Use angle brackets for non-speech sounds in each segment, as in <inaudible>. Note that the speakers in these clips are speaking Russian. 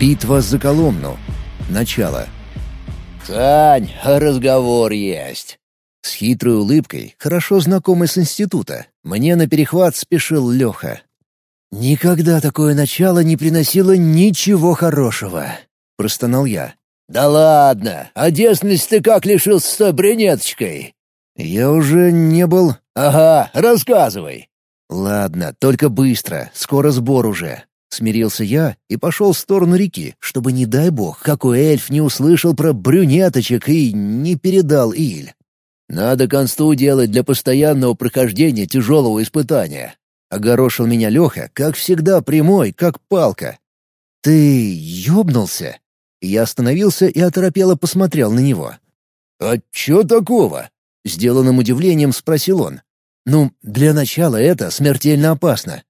Битва за Коломну. Начало. «Сань, разговор есть». С хитрой улыбкой, хорошо знакомый с института, мне на перехват спешил Леха. «Никогда такое начало не приносило ничего хорошего», — простонал я. «Да ладно, а девственность ты как лишился с той брюнеточкой?» «Я уже не был...» «Ага, рассказывай». «Ладно, только быстро, скоро сбор уже». Смирился я и пошел в сторону реки, чтобы, не дай бог, какой эльф не услышал про брюнеточек и не передал Иль. «Надо консту делать для постоянного прохождения тяжелого испытания», — огорошил меня Леха, как всегда прямой, как палка. «Ты ёбнулся?» Я остановился и оторопело посмотрел на него. «А чё такого?» — сделанным удивлением спросил он. «Ну, для начала это смертельно опасно».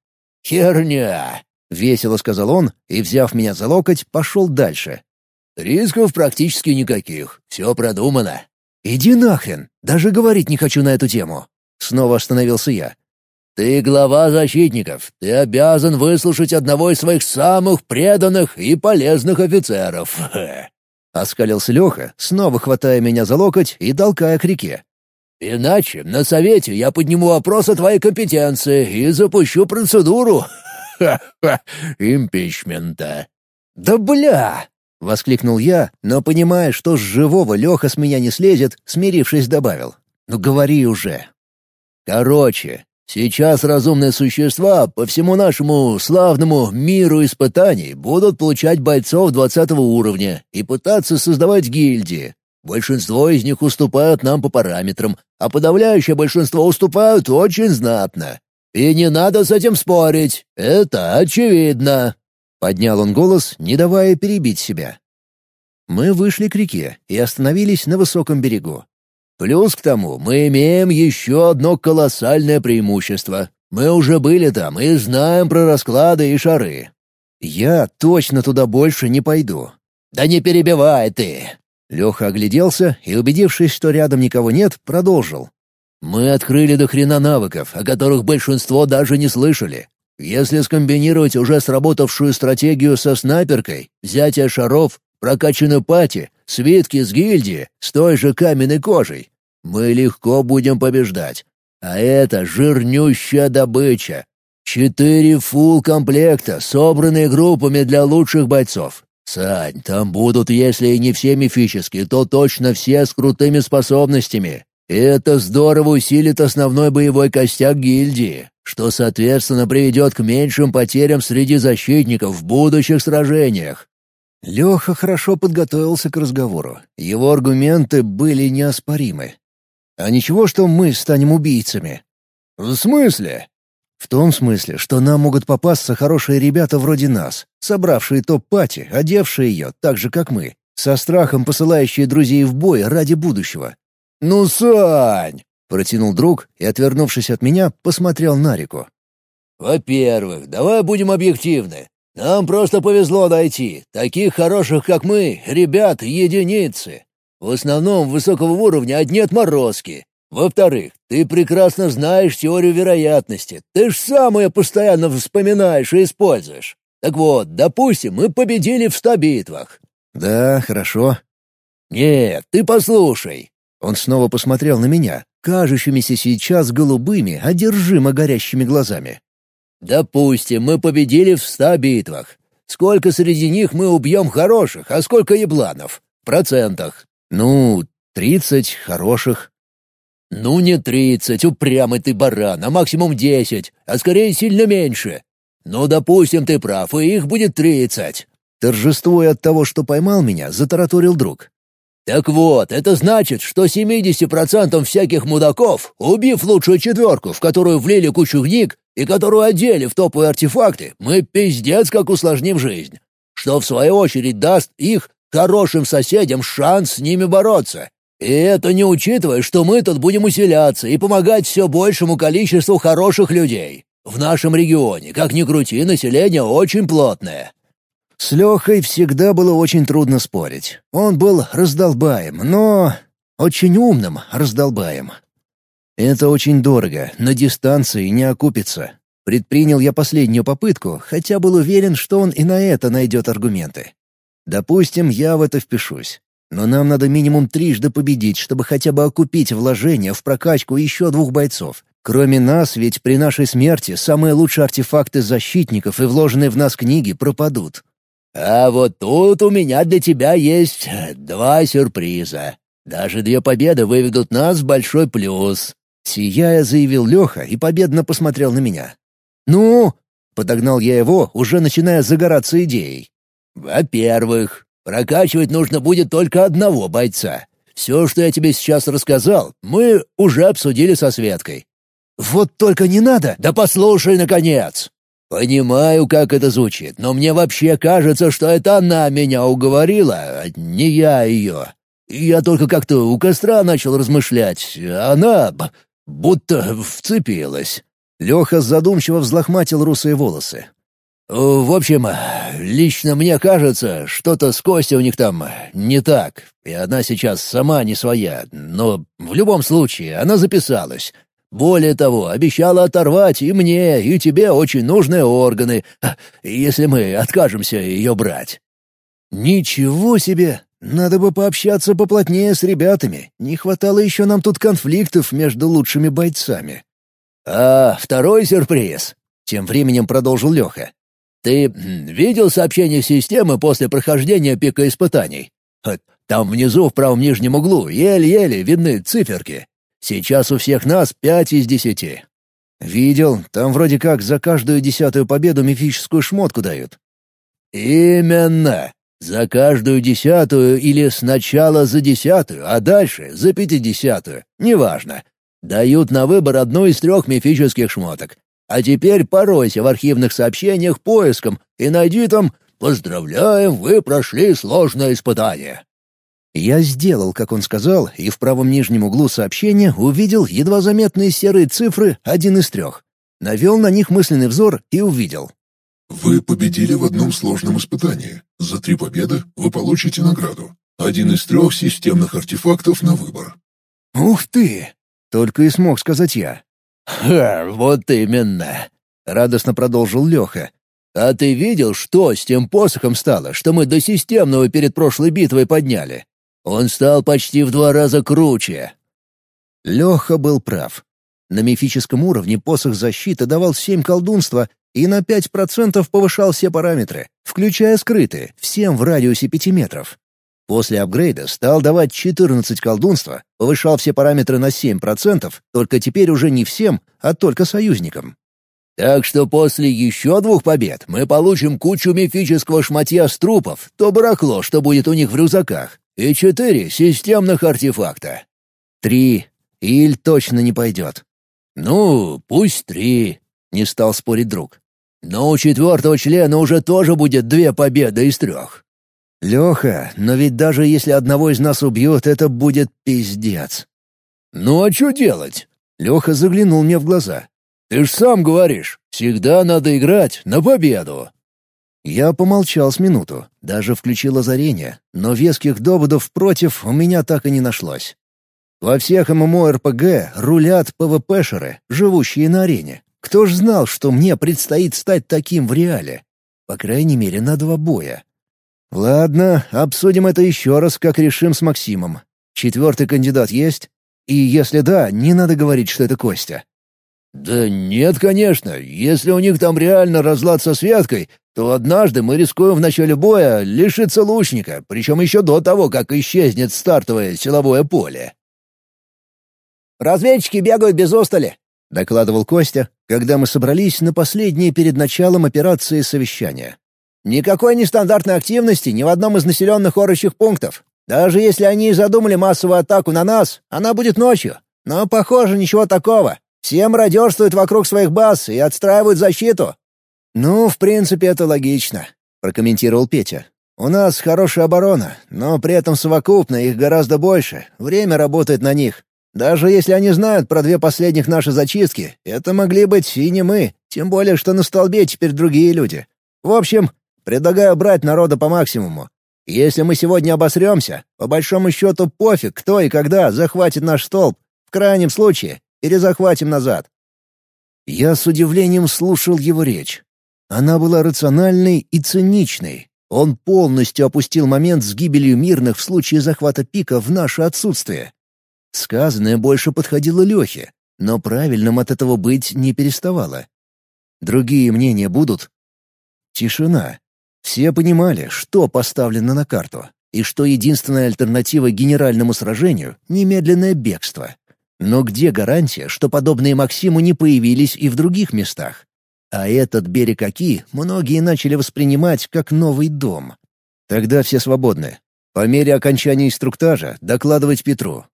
«Херня!» — весело сказал он и, взяв меня за локоть, пошел дальше. «Рисков практически никаких, все продумано». «Иди нахрен! Даже говорить не хочу на эту тему!» Снова остановился я. «Ты глава защитников. Ты обязан выслушать одного из своих самых преданных и полезных офицеров». <laughs> Оскалился Леха, снова хватая меня за локоть и толкая к реке. «Иначе на совете я подниму вопрос о твоей компетенции и запущу процедуру <laughs> ха-ха импичмента». «Да бля!» — воскликнул я, но, понимая, что с живого Леха с меня не слезет, смирившись, добавил. «Ну говори уже». «Короче, сейчас разумные существа по всему нашему славному миру испытаний будут получать бойцов двадцатого уровня и пытаться создавать гильдии. Большинство из них уступают нам по параметрам, а подавляющее большинство уступают очень знатно. И не надо с этим спорить, это очевидно. Поднял он голос, не давая перебить себя. Мы вышли к реке и остановились на высоком берегу. Плюс к тому мы имеем еще одно колоссальное преимущество. Мы уже были там и знаем про расклады и шары. Я точно туда больше не пойду. Да не перебивай ты. Леха огляделся и, убедившись, что рядом никого нет, продолжил. Мы открыли до хрена навыков, о которых большинство даже не слышали. Если скомбинировать уже сработавшую стратегию со снайперкой, взятие шаров, прокачанную пати, свитки с гильдии, с той же каменной кожей, мы легко будем побеждать. А это жирнющая добыча. Четыре фулл-комплекта, собранные группами для лучших бойцов. Сань, там будут, если и не все мифические, то точно все с крутыми способностями. Это здорово усилит основной боевой костяк гильдии что, соответственно, приведет к меньшим потерям среди защитников в будущих сражениях. Леха хорошо подготовился к разговору. Его аргументы были неоспоримы. А ничего, что мы станем убийцами. В смысле? В том смысле, что нам могут попасться хорошие ребята вроде нас, собравшие топ-пати, одевшие ее так же, как мы, со страхом посылающие друзей в бой ради будущего. «Ну, Сань!» Протянул друг и, отвернувшись от меня, посмотрел на реку. «Во-первых, давай будем объективны. Нам просто повезло найти. Таких хороших, как мы, ребят, единицы. В основном высокого уровня одни отморозки. Во-вторых, ты прекрасно знаешь теорию вероятности. Ты ж сам ее постоянно вспоминаешь и используешь. Так вот, допустим, мы победили в ста битвах». «Да, хорошо». «Нет, ты послушай». Он снова посмотрел на меня, кажущимися сейчас голубыми, одержимо горящими глазами. «Допустим, мы победили в ста битвах. Сколько среди них мы убьем хороших, а сколько ебланов? В процентах?» «Ну, тридцать хороших». «Ну, не тридцать, упрямый ты баран, а максимум десять, а скорее сильно меньше. Ну, допустим, ты прав, и их будет тридцать». Торжествуя от того, что поймал меня, затараторил друг. Так вот, это значит, что 70% всяких мудаков, убив лучшую четверку, в которую влили кучу книг и которую одели в топовые артефакты, мы пиздец как усложним жизнь. Что в свою очередь даст их хорошим соседям шанс с ними бороться. И это не учитывая, что мы тут будем усиляться и помогать все большему количеству хороших людей. В нашем регионе, как ни крути, население очень плотное. С Лехой всегда было очень трудно спорить. Он был раздолбаем, но... очень умным раздолбаем. Это очень дорого, на дистанции не окупится. Предпринял я последнюю попытку, хотя был уверен, что он и на это найдет аргументы. Допустим, я в это впишусь. Но нам надо минимум трижды победить, чтобы хотя бы окупить вложения в прокачку еще двух бойцов. Кроме нас, ведь при нашей смерти самые лучшие артефакты защитников и вложенные в нас книги пропадут. А вот тут у меня для тебя есть два сюрприза. Даже две победы выведут нас в большой плюс. Сияя, заявил Леха и победно посмотрел на меня. «Ну?» — подогнал я его, уже начиная загораться идеей. «Во-первых, прокачивать нужно будет только одного бойца. Все, что я тебе сейчас рассказал, мы уже обсудили со Светкой». «Вот только не надо!» «Да послушай, наконец!» «Понимаю, как это звучит, но мне вообще кажется, что это она меня уговорила, а не я ее. Я только как-то у костра начал размышлять, она будто вцепилась». Леха задумчиво взлохматил русые волосы. «В общем, лично мне кажется, что-то с Костей у них там не так, и она сейчас сама не своя, но в любом случае она записалась. Более того, обещала оторвать и мне, и тебе очень нужные органы, <laughs> если мы откажемся ее брать». «Ничего себе! Надо бы пообщаться поплотнее с ребятами. Не хватало еще нам тут конфликтов между лучшими бойцами». «А второй сюрприз?» — тем временем продолжил Леха. «Ты видел сообщение системы после прохождения пика испытаний? Там внизу в правом нижнем углу еле-еле видны циферки. Сейчас у всех нас пять из десяти». «Видел. Там вроде как за каждую десятую победу мифическую шмотку дают». «Именно. За каждую десятую или сначала за десятую, а дальше за пятидесятую. Неважно. Дают на выбор одну из трех мифических шмоток. А теперь поройся в архивных сообщениях поиском и найди там «Поздравляем, вы прошли сложное испытание». Я сделал, как он сказал, и в правом нижнем углу сообщения увидел едва заметные серые цифры один из трех. Навел на них мысленный взор и увидел. Вы победили в одном сложном испытании. За три победы вы получите награду. Один из трех системных артефактов на выбор. «Ух ты!» — только и смог сказать я. «Ха, вот именно!» — радостно продолжил Леха. «А ты видел, что с тем посохом стало, что мы до системного перед прошлой битвой подняли? Он стал почти в два раза круче». Леха был прав. На мифическом уровне посох защиты давал семь колдунства и на пять процентов повышал все параметры, включая скрытые, всем в радиусе пяти метров. После апгрейда стал давать 14 колдунства, повышал все параметры на 7%, только теперь уже не всем, а только союзникам. Так что после еще двух побед мы получим кучу мифического шматья с трупов, то барахло, что будет у них в рюкзаках, и четыре системных артефакта. Три. Иль точно не пойдет. Ну, пусть три, не стал спорить друг. Но у четвертого члена уже тоже будет две победы из трех. Леха, но ведь даже если одного из нас убьет, это будет пиздец. Ну а что делать? Леха заглянул мне в глаза. Ты ж сам говоришь, всегда надо играть на победу. Я помолчал с минуту, даже включил озарение, но веских доводов против у меня так и не нашлось. Во всех ММО-РПГ рулят ПВПшеры, живущие на арене. Кто ж знал, что мне предстоит стать таким в реале? По крайней мере, на два боя. Ладно, обсудим это еще раз, как решим с Максимом. Четвертый кандидат есть? И если да, не надо говорить, что это Костя. «Да нет, конечно. Если у них там реально разлад со Святкой, то однажды мы рискуем в начале боя лишиться лучника, причем еще до того, как исчезнет стартовое силовое поле». «Разведчики бегают без устали», — докладывал Костя, когда мы собрались на последнее перед началом операции совещания. «Никакой нестандартной активности ни в одном из населенных орочьих пунктов. Даже если они задумали массовую атаку на нас, она будет ночью. Но, похоже, ничего такого. Все мародерствуют вокруг своих баз и отстраивают защиту». «Ну, в принципе, это логично», — прокомментировал Петя. «У нас хорошая оборона, но при этом совокупно их гораздо больше. Время работает на них. Даже если они знают про две последних наши зачистки, это могли быть и не мы, тем более, что на столбе теперь другие люди. В общем, предлагаю брать народа по максимуму. Если мы сегодня обосремся, по большому счету пофиг, кто и когда захватит наш столб. В крайнем случае, перезахватим назад». Я с удивлением слушал его речь. Она была рациональной и циничной. Он полностью опустил момент с гибелью мирных в случае захвата пика в наше отсутствие. Сказанное больше подходило Лехе, но правильным от этого быть не переставало. Другие мнения будут? Тишина. Все понимали, что поставлено на карту, и что единственная альтернатива генеральному сражению — немедленное бегство. Но где гарантия, что подобные Максиму не появились и в других местах? А этот берег Оки многие начали воспринимать как новый дом. Тогда все свободны. По мере окончания инструктажа докладывать Петру.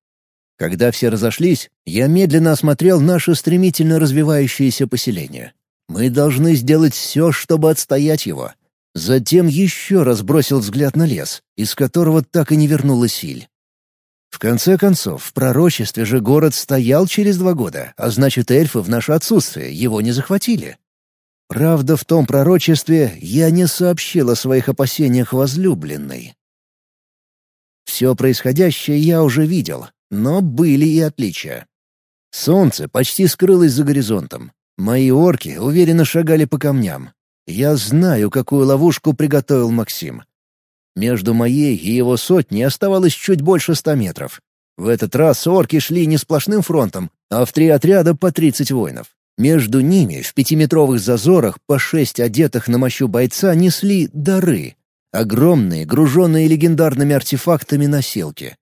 Когда все разошлись, я медленно осмотрел наше стремительно развивающееся поселение. Мы должны сделать все, чтобы отстоять его. Затем еще раз бросил взгляд на лес, из которого так и не вернулась Иль. В конце концов, в пророчестве же город стоял через два года, а значит, эльфы в наше отсутствие его не захватили. Правда, в том пророчестве я не сообщил о своих опасениях возлюбленной. Все происходящее я уже видел, но были и отличия. Солнце почти скрылось за горизонтом. Мои орки уверенно шагали по камням. Я знаю, какую ловушку приготовил Максим. Между моей и его сотней оставалось чуть больше ста метров. В этот раз орки шли не сплошным фронтом, а в три отряда по тридцать воинов. Между ними в пятиметровых зазорах по шесть одетых на мощу бойца несли дары. Огромные, груженные легендарными артефактами носилки.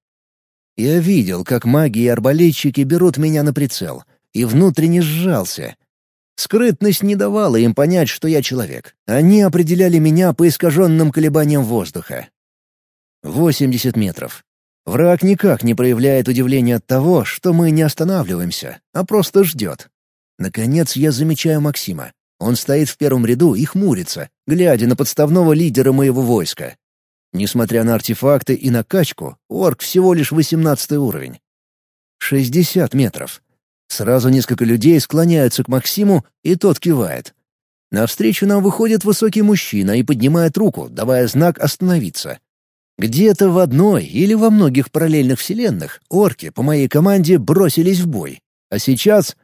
Я видел, как маги и арбалетчики берут меня на прицел, и внутренне сжался. Скрытность не давала им понять, что я человек. Они определяли меня по искаженным колебаниям воздуха. 80 метров. Враг никак не проявляет удивления от того, что мы не останавливаемся, а просто ждет. Наконец я замечаю Максима. Он стоит в первом ряду и хмурится, глядя на подставного лидера моего войска. Несмотря на артефакты и накачку, орк всего лишь 18 уровень. 60 метров. Сразу несколько людей склоняются к Максиму, и тот кивает. Навстречу нам выходит высокий мужчина и поднимает руку, давая знак «остановиться». Где-то в одной или во многих параллельных вселенных орки по моей команде бросились в бой. А сейчас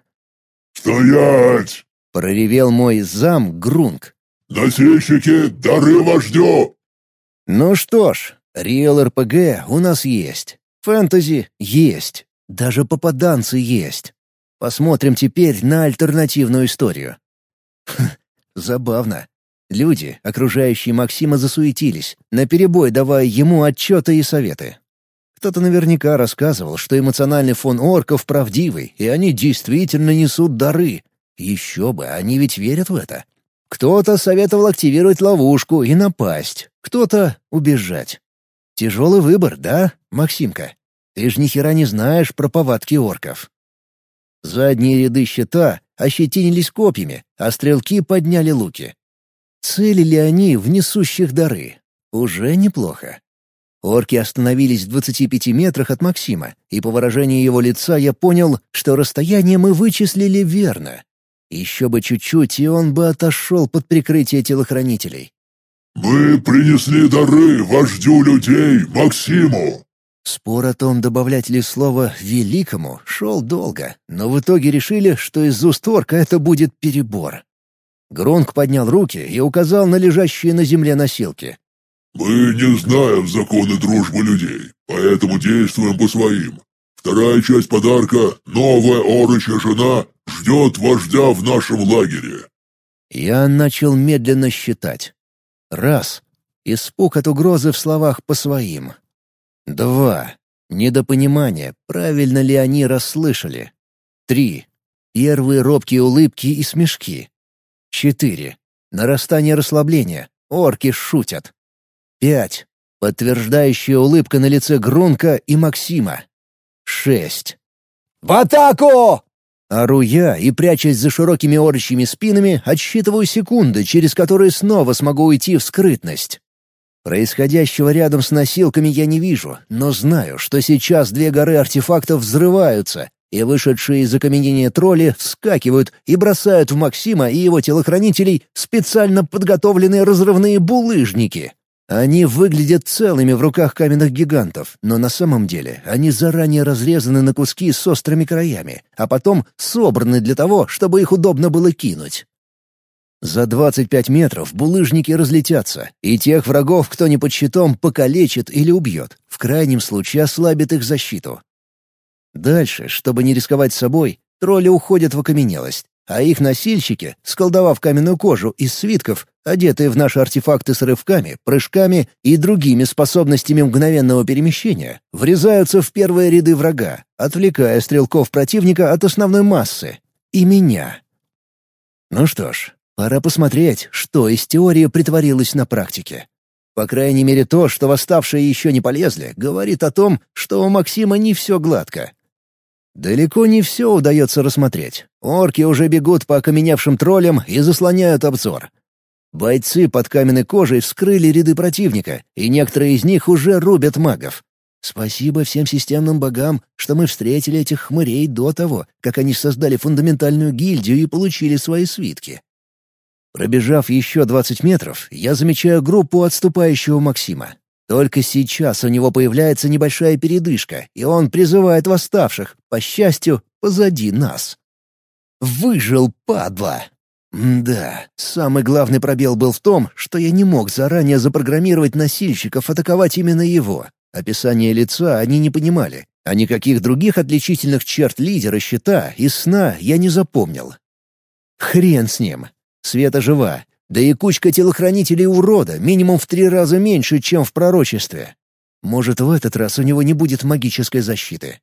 «Стоять!» — проревел мой зам Грунг. «Носильщики, дары вождю!» Ну что ж, Реал РПГ у нас есть. Фэнтези есть. Даже попаданцы есть. Посмотрим теперь на альтернативную историю. Хм, забавно. Люди, окружающие Максима, засуетились, наперебой давая ему отчеты и советы. Кто-то наверняка рассказывал, что эмоциональный фон орков правдивый, и они действительно несут дары. Еще бы, они ведь верят в это. Кто-то советовал активировать ловушку и напасть, кто-то — убежать. Тяжелый выбор, да, Максимка? Ты ж ни хера не знаешь про повадки орков. Задние ряды щита ощетинились копьями, а стрелки подняли луки. Целили они в несущих дары. Уже неплохо. Орки остановились в 25 метрах от Максима, и по выражению его лица я понял, что расстояние мы вычислили верно. Еще бы чуть-чуть, и он бы отошел под прикрытие телохранителей. «Мы принесли дары вождю людей Максиму!» Спор о том, добавлять ли слово «великому» шел долго, но в итоге решили, что из уст орка это будет перебор. Гронк поднял руки и указал на лежащие на земле носилки. «Мы не знаем законы дружбы людей, поэтому действуем по своим. Вторая часть подарка, новая орочья жена, ждет вождя в нашем лагере». Я начал медленно считать. Раз. Испуг от угрозы в словах по своим. Два. Недопонимание, правильно ли они расслышали. Три. Первые робкие улыбки и смешки. Четыре. Нарастание расслабления. Орки шутят. Пять. Подтверждающая улыбка на лице Грунка и Максима. Шесть. «В атаку!» Ору я и, прячась за широкими орочьими спинами, отсчитываю секунды, через которые снова смогу уйти в скрытность. Происходящего рядом с носилками я не вижу, но знаю, что сейчас две горы артефактов взрываются, и вышедшие из окаменения тролли вскакивают и бросают в Максима и его телохранителей специально подготовленные разрывные булыжники. Они выглядят целыми в руках каменных гигантов, но на самом деле они заранее разрезаны на куски с острыми краями, а потом собраны для того, чтобы их удобно было кинуть. За 25 метров булыжники разлетятся, и тех врагов, кто не под щитом, покалечит или убьет, в крайнем случае ослабит их защиту. Дальше, чтобы не рисковать собой, тролли уходят в окаменелость, а их носильщики, сколдовав каменную кожу из свитков, одетые в наши артефакты с рывками, прыжками и другими способностями мгновенного перемещения, врезаются в первые ряды врага, отвлекая стрелков противника от основной массы — и меня. Ну что ж, пора посмотреть, что из теории притворилось на практике. По крайней мере, то, что восставшие еще не полезли, говорит о том, что у Максима не все гладко. Далеко не все удается рассмотреть. Орки уже бегут по окаменевшим троллям и заслоняют обзор. Бойцы под каменной кожей вскрыли ряды противника, и некоторые из них уже рубят магов. Спасибо всем системным богам, что мы встретили этих хмырей до того, как они создали фундаментальную гильдию и получили свои свитки. Пробежав еще 20 метров, я замечаю группу отступающего Максима. Только сейчас у него появляется небольшая передышка, и он призывает восставших, по счастью, позади нас. Выжил, падла! да, самый главный пробел был в том, что я не мог заранее запрограммировать носильщиков атаковать именно его. Описание лица они не понимали, а никаких других отличительных черт лидера щита из сна я не запомнил. Хрен с ним. Света жива, да и кучка телохранителей урода минимум в три раза меньше, чем в пророчестве. Может, в этот раз у него не будет магической защиты.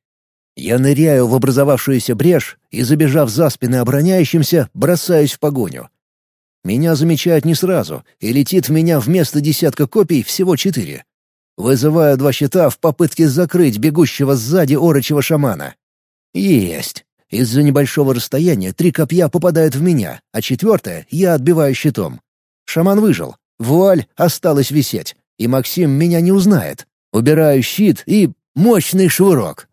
Я ныряю в образовавшуюся брешь и, забежав за спины обороняющимся, бросаюсь в погоню. Меня замечают не сразу, и летит в меня вместо десятка копий всего четыре. Вызываю два щита в попытке закрыть бегущего сзади орочего шамана. Есть. Из-за небольшого расстояния три копья попадают в меня, а четвертое я отбиваю щитом. Шаман выжил. Вуаль осталась висеть, и Максим меня не узнает. Убираю щит и... мощный швырок.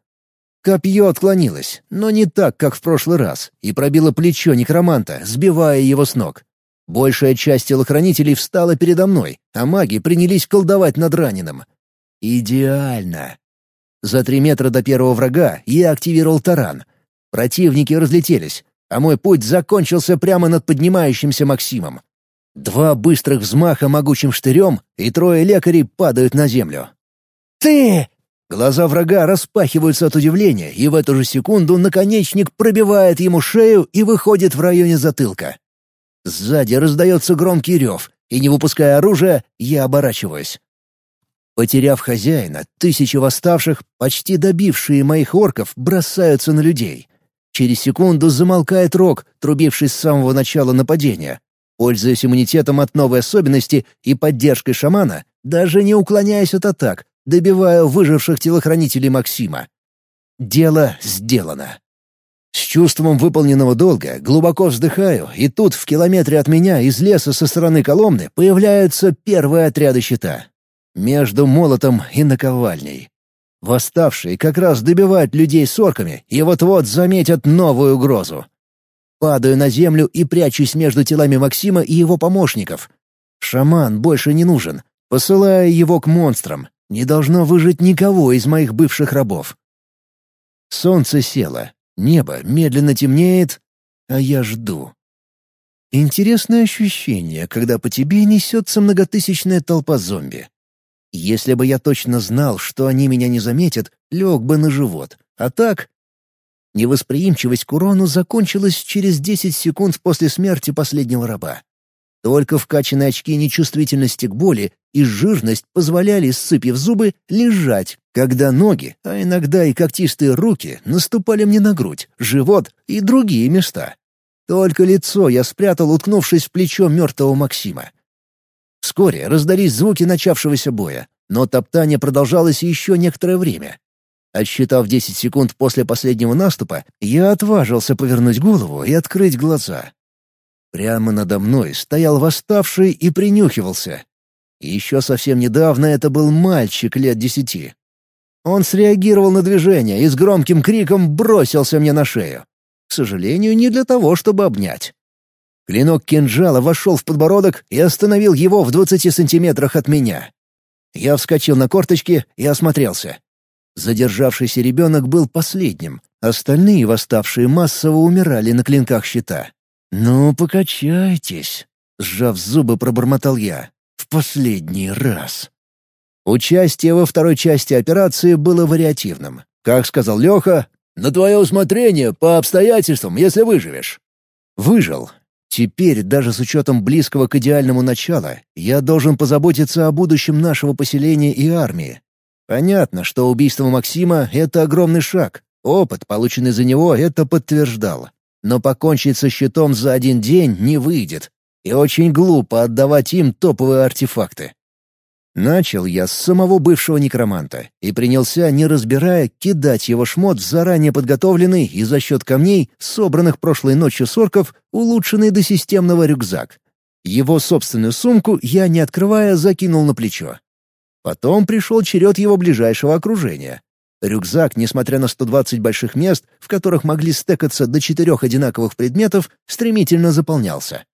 Копье отклонилось, но не так, как в прошлый раз, и пробило плечо некроманта, сбивая его с ног. Большая часть телохранителей встала передо мной, а маги принялись колдовать над раненым. Идеально. За три метра до первого врага я активировал таран — Противники разлетелись, а мой путь закончился прямо над поднимающимся Максимом. Два быстрых взмаха могучим штырем, и трое лекарей падают на землю. «Ты!» Глаза врага распахиваются от удивления, и в эту же секунду наконечник пробивает ему шею и выходит в районе затылка. Сзади раздается громкий рев, и, не выпуская оружия, я оборачиваюсь. Потеряв хозяина, тысячи восставших, почти добившие моих орков, бросаются на людей. Через секунду замолкает рог, трубивший с самого начала нападения. Пользуясь иммунитетом от новой особенности и поддержкой шамана, даже не уклоняясь от атак, добиваю выживших телохранителей Максима. Дело сделано. С чувством выполненного долга глубоко вздыхаю, и тут в километре от меня из леса со стороны Коломны появляются первые отряды щита. Между молотом и наковальней. Восставшие как раз добивают людей с орками и вот-вот заметят новую угрозу. Падаю на землю и прячусь между телами Максима и его помощников. Шаман больше не нужен. Посылаю его к монстрам. Не должно выжить никого из моих бывших рабов. Солнце село. Небо медленно темнеет, а я жду. Интересное ощущение, когда по тебе несется многотысячная толпа зомби. Если бы я точно знал, что они меня не заметят, лег бы на живот. А так... Невосприимчивость к урону закончилась через 10 секунд после смерти последнего раба. Только вкачанные очки нечувствительности к боли и жирность позволяли, сцепив зубы, лежать, когда ноги, а иногда и когтистые руки, наступали мне на грудь, живот и другие места. Только лицо я спрятал, уткнувшись в плечо мертвого Максима. Вскоре раздались звуки начавшегося боя, но топтание продолжалось еще некоторое время. Отсчитав 10 секунд после последнего наступа, я отважился повернуть голову и открыть глаза. Прямо надо мной стоял восставший и принюхивался. Еще совсем недавно это был мальчик лет десяти. Он среагировал на движение и с громким криком бросился мне на шею. К сожалению, не для того, чтобы обнять. Клинок кинжала вошел в подбородок и остановил его в двадцати сантиметрах от меня. Я вскочил на корточки и осмотрелся. Задержавшийся ребенок был последним. Остальные восставшие массово умирали на клинках щита. «Ну, покачайтесь». — сжав зубы, пробормотал я. «В последний раз». Участие во второй части операции было вариативным. Как сказал Леха, «На твое усмотрение, по обстоятельствам, если выживешь». Выжил. Теперь, даже с учетом близкого к идеальному начала, я должен позаботиться о будущем нашего поселения и армии. Понятно, что убийство Максима — это огромный шаг. Опыт, полученный за него, это подтверждал. Но покончить со щитом за один день не выйдет. И очень глупо отдавать им топовые артефакты. Начал я с самого бывшего некроманта и принялся, не разбирая, кидать его шмот в заранее подготовленный и за счет камней, собранных прошлой ночью с орков, улучшенный до системного рюкзак. Его собственную сумку я, не открывая, закинул на плечо. Потом пришел черед его ближайшего окружения. Рюкзак, несмотря на 120 больших мест, в которых могли стекаться до четырех одинаковых предметов, стремительно заполнялся.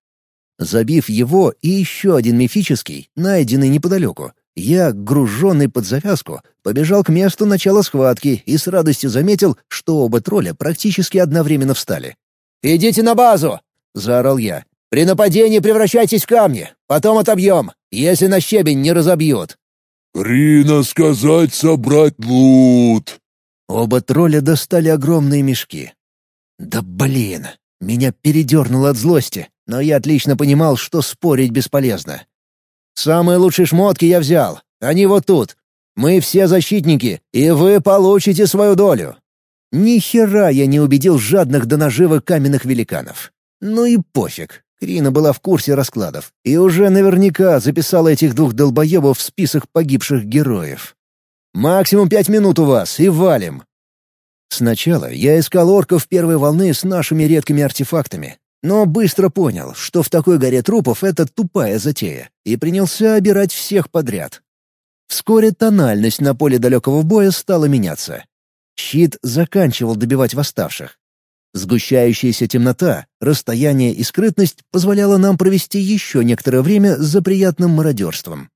Забив его и еще один мифический, найденный неподалеку, я, груженный под завязку, побежал к месту начала схватки и с радостью заметил, что оба тролля практически одновременно встали. «Идите на базу!» — заорал я. «При нападении превращайтесь в камни, потом отобьем, если на щебень не разобьют». «Рина сказать собрать лут!» Оба тролля достали огромные мешки. «Да блин!» Меня передернуло от злости но я отлично понимал, что спорить бесполезно. «Самые лучшие шмотки я взял. Они вот тут. Мы все защитники, и вы получите свою долю». Ни хера я не убедил жадных до наживы каменных великанов. Ну и пофиг. Крина была в курсе раскладов и уже наверняка записала этих двух долбоебов в список погибших героев. «Максимум пять минут у вас, и валим!» Сначала я искал орков первой волны с нашими редкими артефактами, но быстро понял, что в такой горе трупов это тупая затея, и принялся обирать всех подряд. Вскоре тональность на поле далекого боя стала меняться. Щит заканчивал добивать восставших. Сгущающаяся темнота, расстояние и скрытность позволяла нам провести еще некоторое время за приятным мародерством.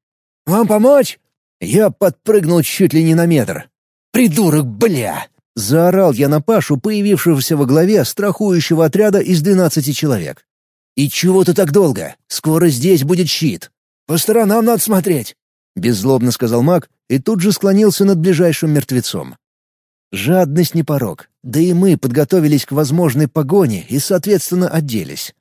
«Вам помочь?» Я подпрыгнул чуть ли не на метр. «Придурок, бля!» Заорал я на Пашу, появившегося во главе страхующего отряда из двенадцати человек. «И чего ты так долго? Скоро здесь будет щит». «По сторонам надо смотреть», — беззлобно сказал маг и тут же склонился над ближайшим мертвецом. Жадность не порог, да и мы подготовились к возможной погоне и, соответственно, оделись.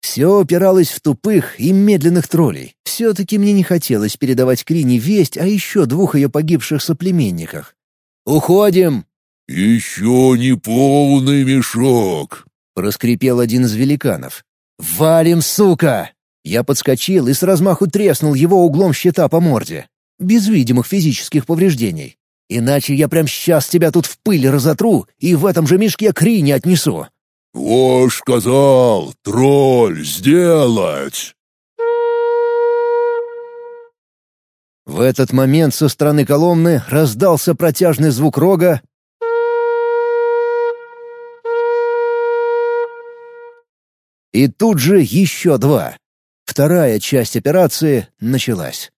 Все упиралось в тупых и медленных троллей. Все-таки мне не хотелось передавать Крине весть о еще двух ее погибших соплеменниках. «Уходим!» «Еще не полный мешок», — проскрипел один из великанов. «Валим, сука!» Я подскочил и с размаху треснул его углом щита по морде. Без видимых физических повреждений. Иначе я прям сейчас тебя тут в пыль разотру и в этом же мешке Крине отнесу. «Вож сказал, тролль, сделать!» В этот момент со стороны колонны раздался протяжный звук рога, И тут же еще два. Вторая часть операции началась.